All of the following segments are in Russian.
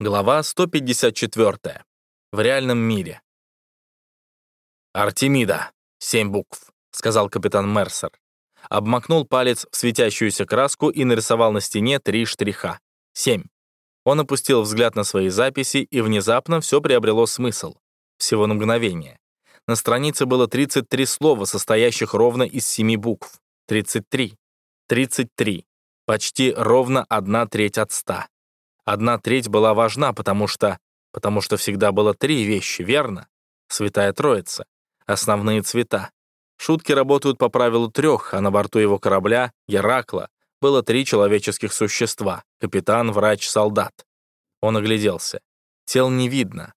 Глава 154. В реальном мире. «Артемида. Семь букв», — сказал капитан Мерсер. Обмакнул палец в светящуюся краску и нарисовал на стене три штриха. Семь. Он опустил взгляд на свои записи, и внезапно все приобрело смысл. Всего на мгновение. На странице было 33 слова, состоящих ровно из семи букв. 33. 33. Почти ровно одна треть от ста. Одна треть была важна, потому что... Потому что всегда было три вещи, верно? Святая Троица. Основные цвета. Шутки работают по правилу трех, а на борту его корабля, Геракла, было три человеческих существа — капитан, врач, солдат. Он огляделся. Тел не видно.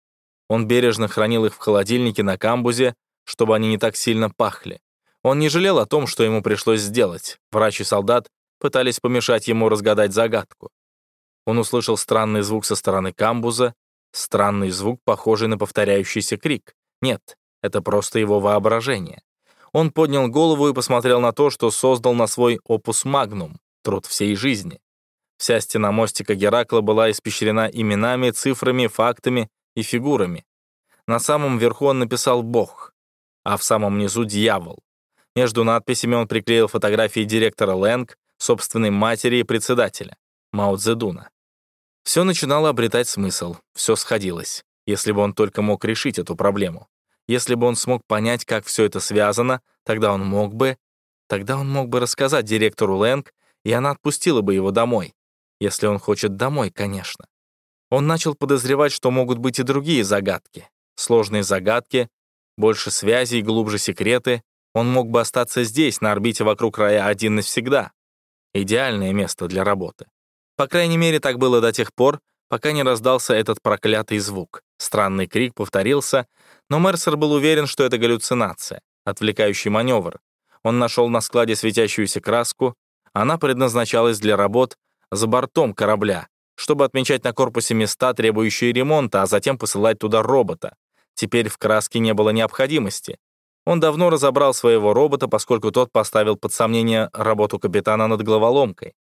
Он бережно хранил их в холодильнике на камбузе, чтобы они не так сильно пахли. Он не жалел о том, что ему пришлось сделать. Врач и солдат пытались помешать ему разгадать загадку. Он услышал странный звук со стороны камбуза, странный звук, похожий на повторяющийся крик. Нет, это просто его воображение. Он поднял голову и посмотрел на то, что создал на свой опус магнум, труд всей жизни. Вся стена мостика Геракла была испещрена именами, цифрами, фактами и фигурами. На самом верху он написал «Бог», а в самом низу «Дьявол». Между надписями он приклеил фотографии директора Лэнг, собственной матери и председателя, Мао Цзэдуна. Все начинало обретать смысл, все сходилось, если бы он только мог решить эту проблему. Если бы он смог понять, как все это связано, тогда он мог бы... Тогда он мог бы рассказать директору Лэнг, и она отпустила бы его домой. Если он хочет домой, конечно. Он начал подозревать, что могут быть и другие загадки. Сложные загадки, больше связей, глубже секреты. Он мог бы остаться здесь, на орбите вокруг рая один навсегда. Идеальное место для работы. По крайней мере, так было до тех пор, пока не раздался этот проклятый звук. Странный крик повторился, но Мерсер был уверен, что это галлюцинация, отвлекающий маневр. Он нашел на складе светящуюся краску. Она предназначалась для работ за бортом корабля, чтобы отмечать на корпусе места, требующие ремонта, а затем посылать туда робота. Теперь в краске не было необходимости. Он давно разобрал своего робота, поскольку тот поставил под сомнение работу капитана над головоломкой.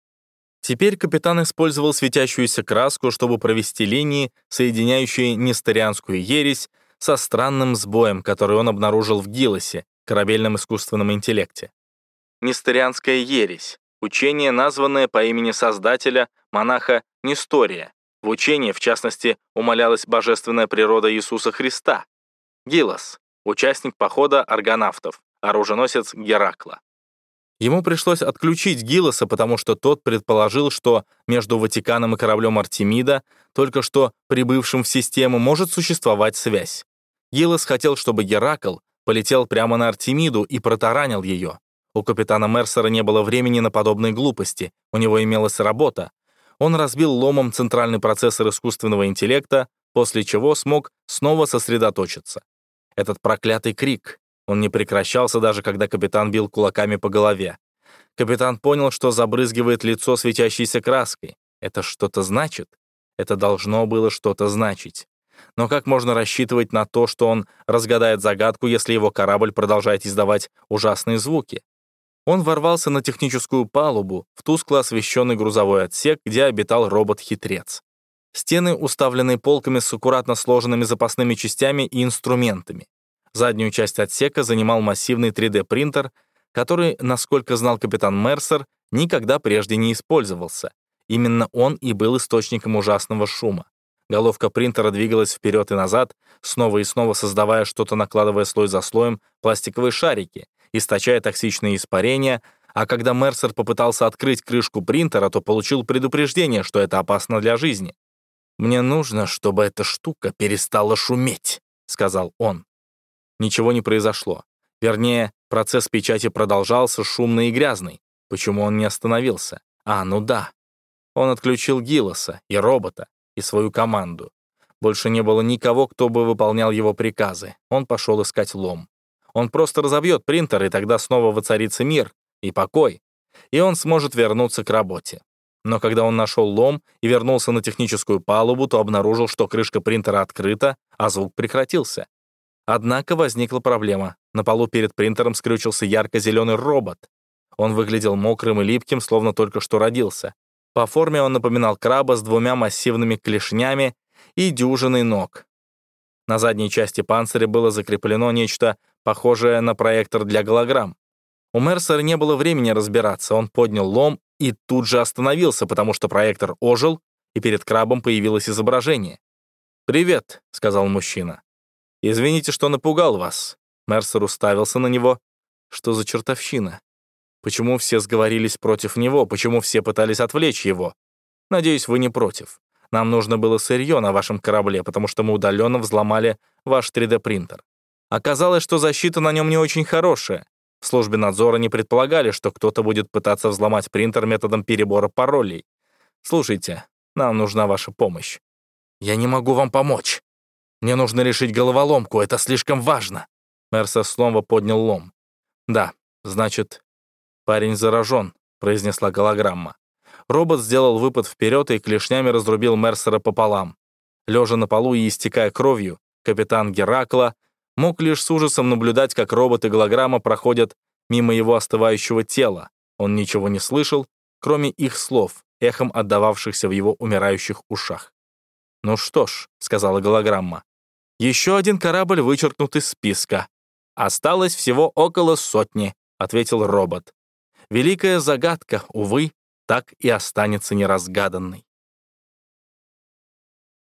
Теперь капитан использовал светящуюся краску, чтобы провести линии, соединяющие несторианскую ересь со странным сбоем, который он обнаружил в Гилосе, корабельном искусственном интеллекте. Несторианская ересь — учение, названное по имени создателя, монаха Нестория. В учении, в частности, умолялась божественная природа Иисуса Христа. Гилос — участник похода аргонавтов, оруженосец Геракла. Ему пришлось отключить Гиллоса, потому что тот предположил, что между Ватиканом и кораблем Артемида, только что прибывшим в систему, может существовать связь. Гиллос хотел, чтобы Геракл полетел прямо на Артемиду и протаранил ее. У капитана Мерсера не было времени на подобные глупости, у него имелась работа. Он разбил ломом центральный процессор искусственного интеллекта, после чего смог снова сосредоточиться. Этот проклятый крик, он не прекращался даже, когда капитан бил кулаками по голове. Капитан понял, что забрызгивает лицо светящейся краской. Это что-то значит? Это должно было что-то значить. Но как можно рассчитывать на то, что он разгадает загадку, если его корабль продолжает издавать ужасные звуки? Он ворвался на техническую палубу, в тускло освещенный грузовой отсек, где обитал робот-хитрец. Стены уставлены полками с аккуратно сложенными запасными частями и инструментами. Заднюю часть отсека занимал массивный 3D-принтер, который, насколько знал капитан Мерсер, никогда прежде не использовался. Именно он и был источником ужасного шума. Головка принтера двигалась вперед и назад, снова и снова создавая что-то, накладывая слой за слоем пластиковые шарики, источая токсичные испарения, а когда Мерсер попытался открыть крышку принтера, то получил предупреждение, что это опасно для жизни. «Мне нужно, чтобы эта штука перестала шуметь», — сказал он. Ничего не произошло. Вернее, процесс печати продолжался шумный и грязный. Почему он не остановился? А, ну да. Он отключил Гиллоса и робота, и свою команду. Больше не было никого, кто бы выполнял его приказы. Он пошел искать лом. Он просто разобьет принтер, и тогда снова воцарится мир и покой. И он сможет вернуться к работе. Но когда он нашел лом и вернулся на техническую палубу, то обнаружил, что крышка принтера открыта, а звук прекратился. Однако возникла проблема. На полу перед принтером скрючился ярко-зеленый робот. Он выглядел мокрым и липким, словно только что родился. По форме он напоминал краба с двумя массивными клешнями и дюжиной ног. На задней части панциря было закреплено нечто похожее на проектор для голограмм. У Мерсера не было времени разбираться, он поднял лом и тут же остановился, потому что проектор ожил, и перед крабом появилось изображение. «Привет», — сказал мужчина. «Извините, что напугал вас». Мерсер уставился на него. «Что за чертовщина? Почему все сговорились против него? Почему все пытались отвлечь его? Надеюсь, вы не против. Нам нужно было сырье на вашем корабле, потому что мы удаленно взломали ваш 3D-принтер. Оказалось, что защита на нем не очень хорошая. В службе надзора не предполагали, что кто-то будет пытаться взломать принтер методом перебора паролей. Слушайте, нам нужна ваша помощь. Я не могу вам помочь. Мне нужно решить головоломку, это слишком важно. Мерсер снова поднял лом. Да, значит, парень заражен, произнесла голограмма. Робот сделал выпад вперед и клешнями разрубил Мерсера пополам. Лежа на полу и истекая кровью, капитан Геракла мог лишь с ужасом наблюдать, как робот и голограмма проходят мимо его остывающего тела. Он ничего не слышал, кроме их слов, эхом отдававшихся в его умирающих ушах. «Ну что ж», — сказала голограмма, — «еще один корабль вычеркнут из списка. Осталось всего около сотни», — ответил робот. «Великая загадка, увы, так и останется неразгаданной».